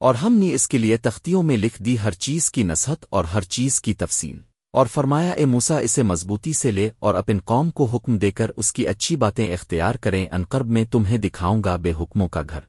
اور ہم نے اس کے لیے تختیوں میں لکھ دی ہر چیز کی نصحت اور ہر چیز کی تفسین اور فرمایا، اے موسا اسے مضبوطی سے لے اور اپن قوم کو حکم دے کر اس کی اچھی باتیں اختیار کریں، انقرب میں تمہیں دکھاؤں گا بے حکموں کا گھر۔